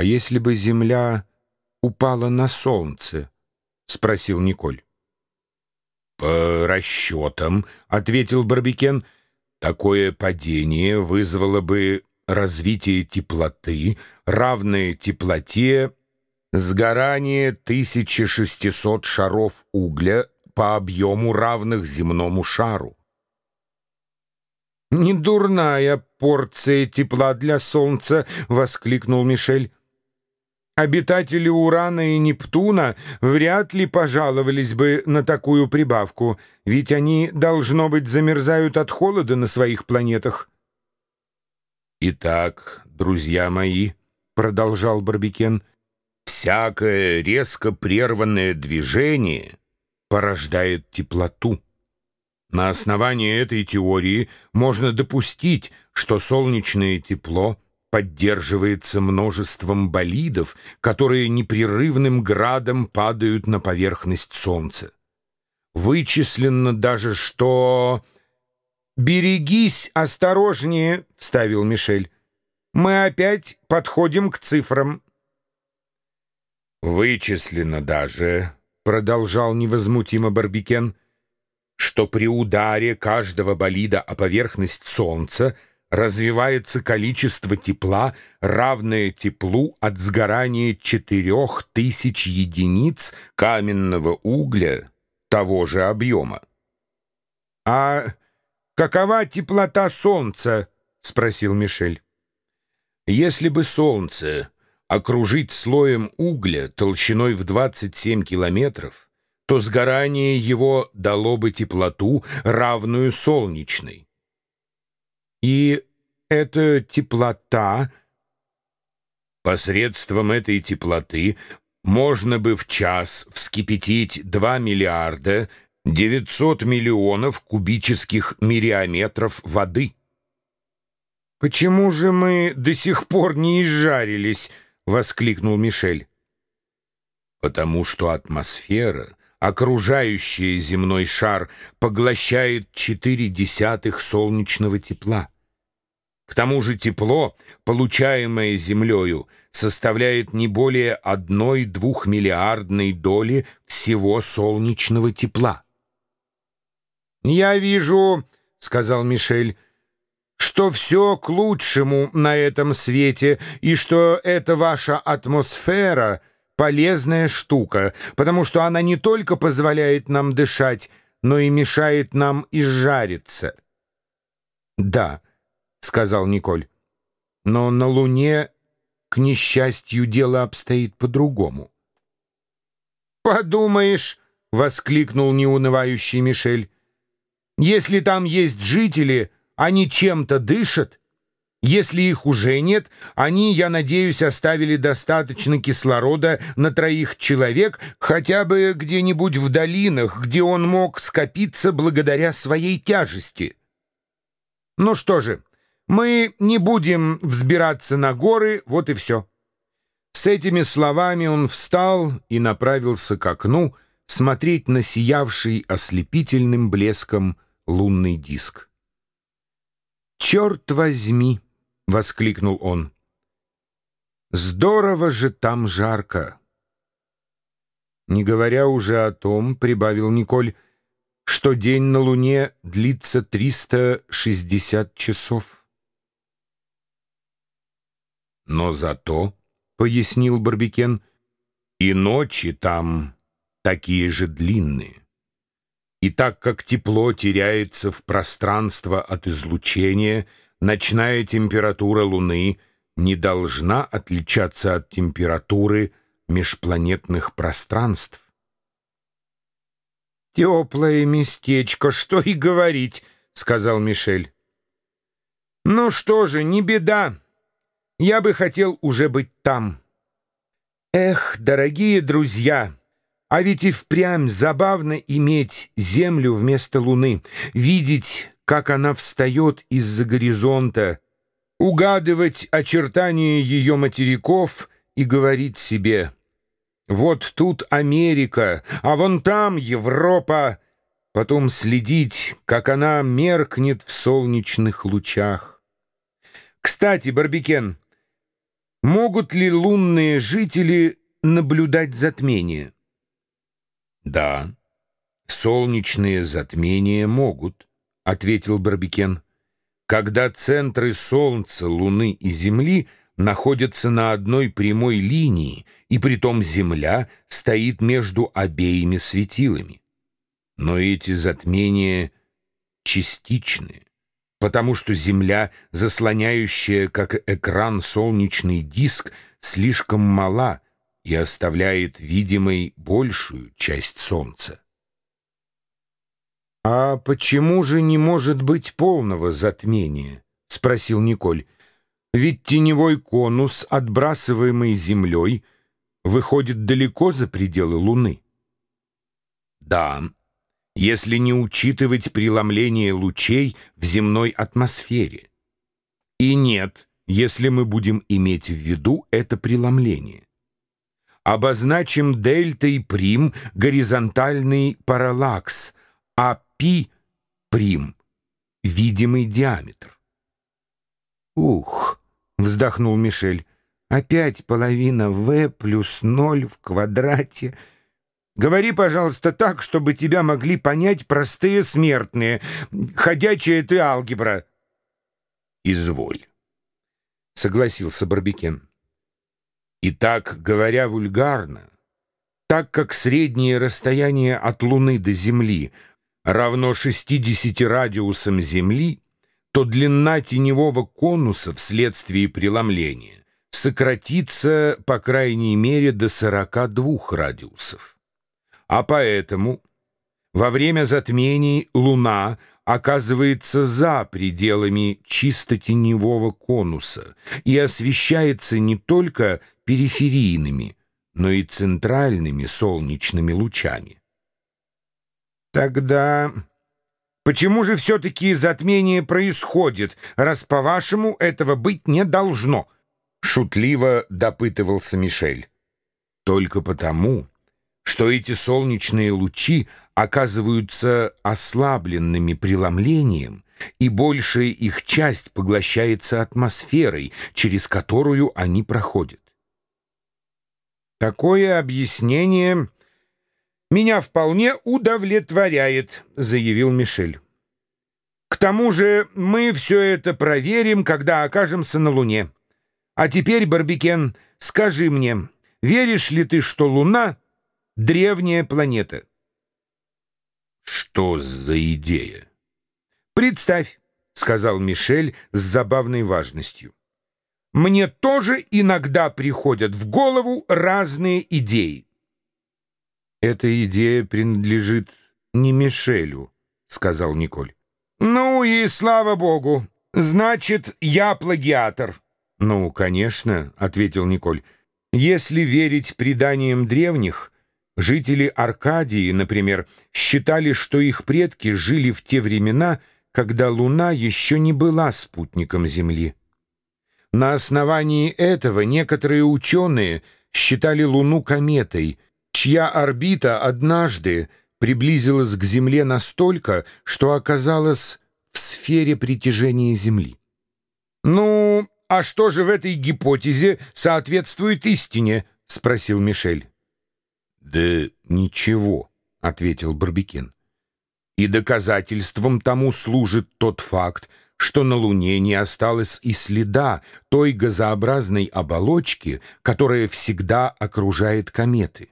«А если бы Земля упала на Солнце?» — спросил Николь. «По расчетам», — ответил Барбикен, — «такое падение вызвало бы развитие теплоты, равное теплоте сгорание 1600 шаров угля по объему равных земному шару. «Недурная порция тепла для Солнца!» — воскликнул Мишель. «Обитатели Урана и Нептуна вряд ли пожаловались бы на такую прибавку, ведь они, должно быть, замерзают от холода на своих планетах». «Итак, друзья мои», — продолжал Барбикен, — «всякое резко прерванное движение порождает теплоту». На основании этой теории можно допустить, что солнечное тепло поддерживается множеством болидов, которые непрерывным градом падают на поверхность Солнца. Вычислено даже, что... «Берегись осторожнее», — вставил Мишель. «Мы опять подходим к цифрам». «Вычислено даже», — продолжал невозмутимо Барбикен, — что при ударе каждого болида о поверхность Солнца развивается количество тепла, равное теплу от сгорания четырех тысяч единиц каменного угля того же объема. «А какова теплота Солнца?» — спросил Мишель. «Если бы Солнце окружить слоем угля толщиной в 27 километров, то сгорание его дало бы теплоту, равную солнечной. И эта теплота... Посредством этой теплоты можно бы в час вскипятить 2 миллиарда 900 миллионов кубических мириометров воды. «Почему же мы до сих пор не изжарились?» — воскликнул Мишель. «Потому что атмосфера окружающий земной шар поглощает четыре десятых солнечного тепла. К тому же тепло, получаемое Землею, составляет не более одной двухмиллиардной доли всего солнечного тепла. «Я вижу, — сказал Мишель, — что все к лучшему на этом свете, и что эта ваша атмосфера — полезная штука, потому что она не только позволяет нам дышать, но и мешает нам изжариться. «Да», — сказал Николь, — «но на Луне, к несчастью, дело обстоит по-другому». «Подумаешь», — воскликнул неунывающий Мишель, — «если там есть жители, они чем-то дышат, если их уже нет, они, я надеюсь, оставили достаточно кислорода на троих человек, хотя бы где-нибудь в долинах, где он мог скопиться благодаря своей тяжести. Ну что же, мы не будем взбираться на горы, вот и все. С этими словами он встал и направился к окну смотреть на сиявший ослепительным блеском лунный диск. «Черт возьми!» — воскликнул он. «Здорово же там жарко!» Не говоря уже о том, — прибавил Николь, — что день на Луне длится 360 часов. Но зато, — пояснил Барбикен, — и ночи там такие же длинные. И так как тепло теряется в пространство от излучения — ночная температура Луны не должна отличаться от температуры межпланетных пространств. «Теплое местечко, что и говорить», — сказал Мишель. «Ну что же, не беда. Я бы хотел уже быть там». «Эх, дорогие друзья!» А ведь и впрямь забавно иметь Землю вместо Луны, видеть, как она встает из-за горизонта, угадывать очертания ее материков и говорить себе «Вот тут Америка, а вон там Европа», потом следить, как она меркнет в солнечных лучах. Кстати, Барбикен, Могут ли лунные жители наблюдать затмение? Да, солнечные затмения могут, ответил Барбикен. Когда центры Солнца, Луны и Земли находятся на одной прямой линии, и притом Земля стоит между обеими светилами. Но эти затмения частичны потому что Земля, заслоняющая как экран солнечный диск, слишком мала и оставляет видимой большую часть Солнца. «А почему же не может быть полного затмения?» — спросил Николь. «Ведь теневой конус, отбрасываемый Землей, выходит далеко за пределы Луны». «Да», если не учитывать преломление лучей в земной атмосфере. И нет, если мы будем иметь в виду это преломление. Обозначим дельтой прим горизонтальный параллакс, а пи прим — видимый диаметр. «Ух!» — вздохнул Мишель. «Опять половина v плюс ноль в квадрате — Говори, пожалуйста, так, чтобы тебя могли понять простые смертные. Ходячая ты алгебра. Изволь, — согласился Барбикен. Итак, говоря вульгарно, так как среднее расстояние от Луны до Земли равно 60 радиусам Земли, то длина теневого конуса вследствие преломления сократится, по крайней мере, до 42 радиусов. А поэтому во время затмений Луна оказывается за пределами чисто теневого конуса и освещается не только периферийными, но и центральными солнечными лучами. Тогда почему же все-таки затмение происходит, раз, по-вашему, этого быть не должно? Шутливо допытывался Мишель. Только потому, что эти солнечные лучи оказываются ослабленными преломлением, и большая их часть поглощается атмосферой, через которую они проходят. «Такое объяснение меня вполне удовлетворяет», — заявил Мишель. «К тому же мы все это проверим, когда окажемся на Луне. А теперь, Барбикен, скажи мне, веришь ли ты, что Луна — Древняя планета. Что за идея? Представь, сказал Мишель с забавной важностью. Мне тоже иногда приходят в голову разные идеи. Эта идея принадлежит не Мишелю, сказал Николь. Ну и слава богу. Значит, я плагиатор. Ну, конечно, ответил Николь. Если верить преданиям древних, Жители Аркадии, например, считали, что их предки жили в те времена, когда Луна еще не была спутником Земли. На основании этого некоторые ученые считали Луну кометой, чья орбита однажды приблизилась к Земле настолько, что оказалась в сфере притяжения Земли. «Ну, а что же в этой гипотезе соответствует истине?» — спросил Мишель. «Да ничего», — ответил Барбикен. «И доказательством тому служит тот факт, что на Луне не осталось и следа той газообразной оболочки, которая всегда окружает кометы.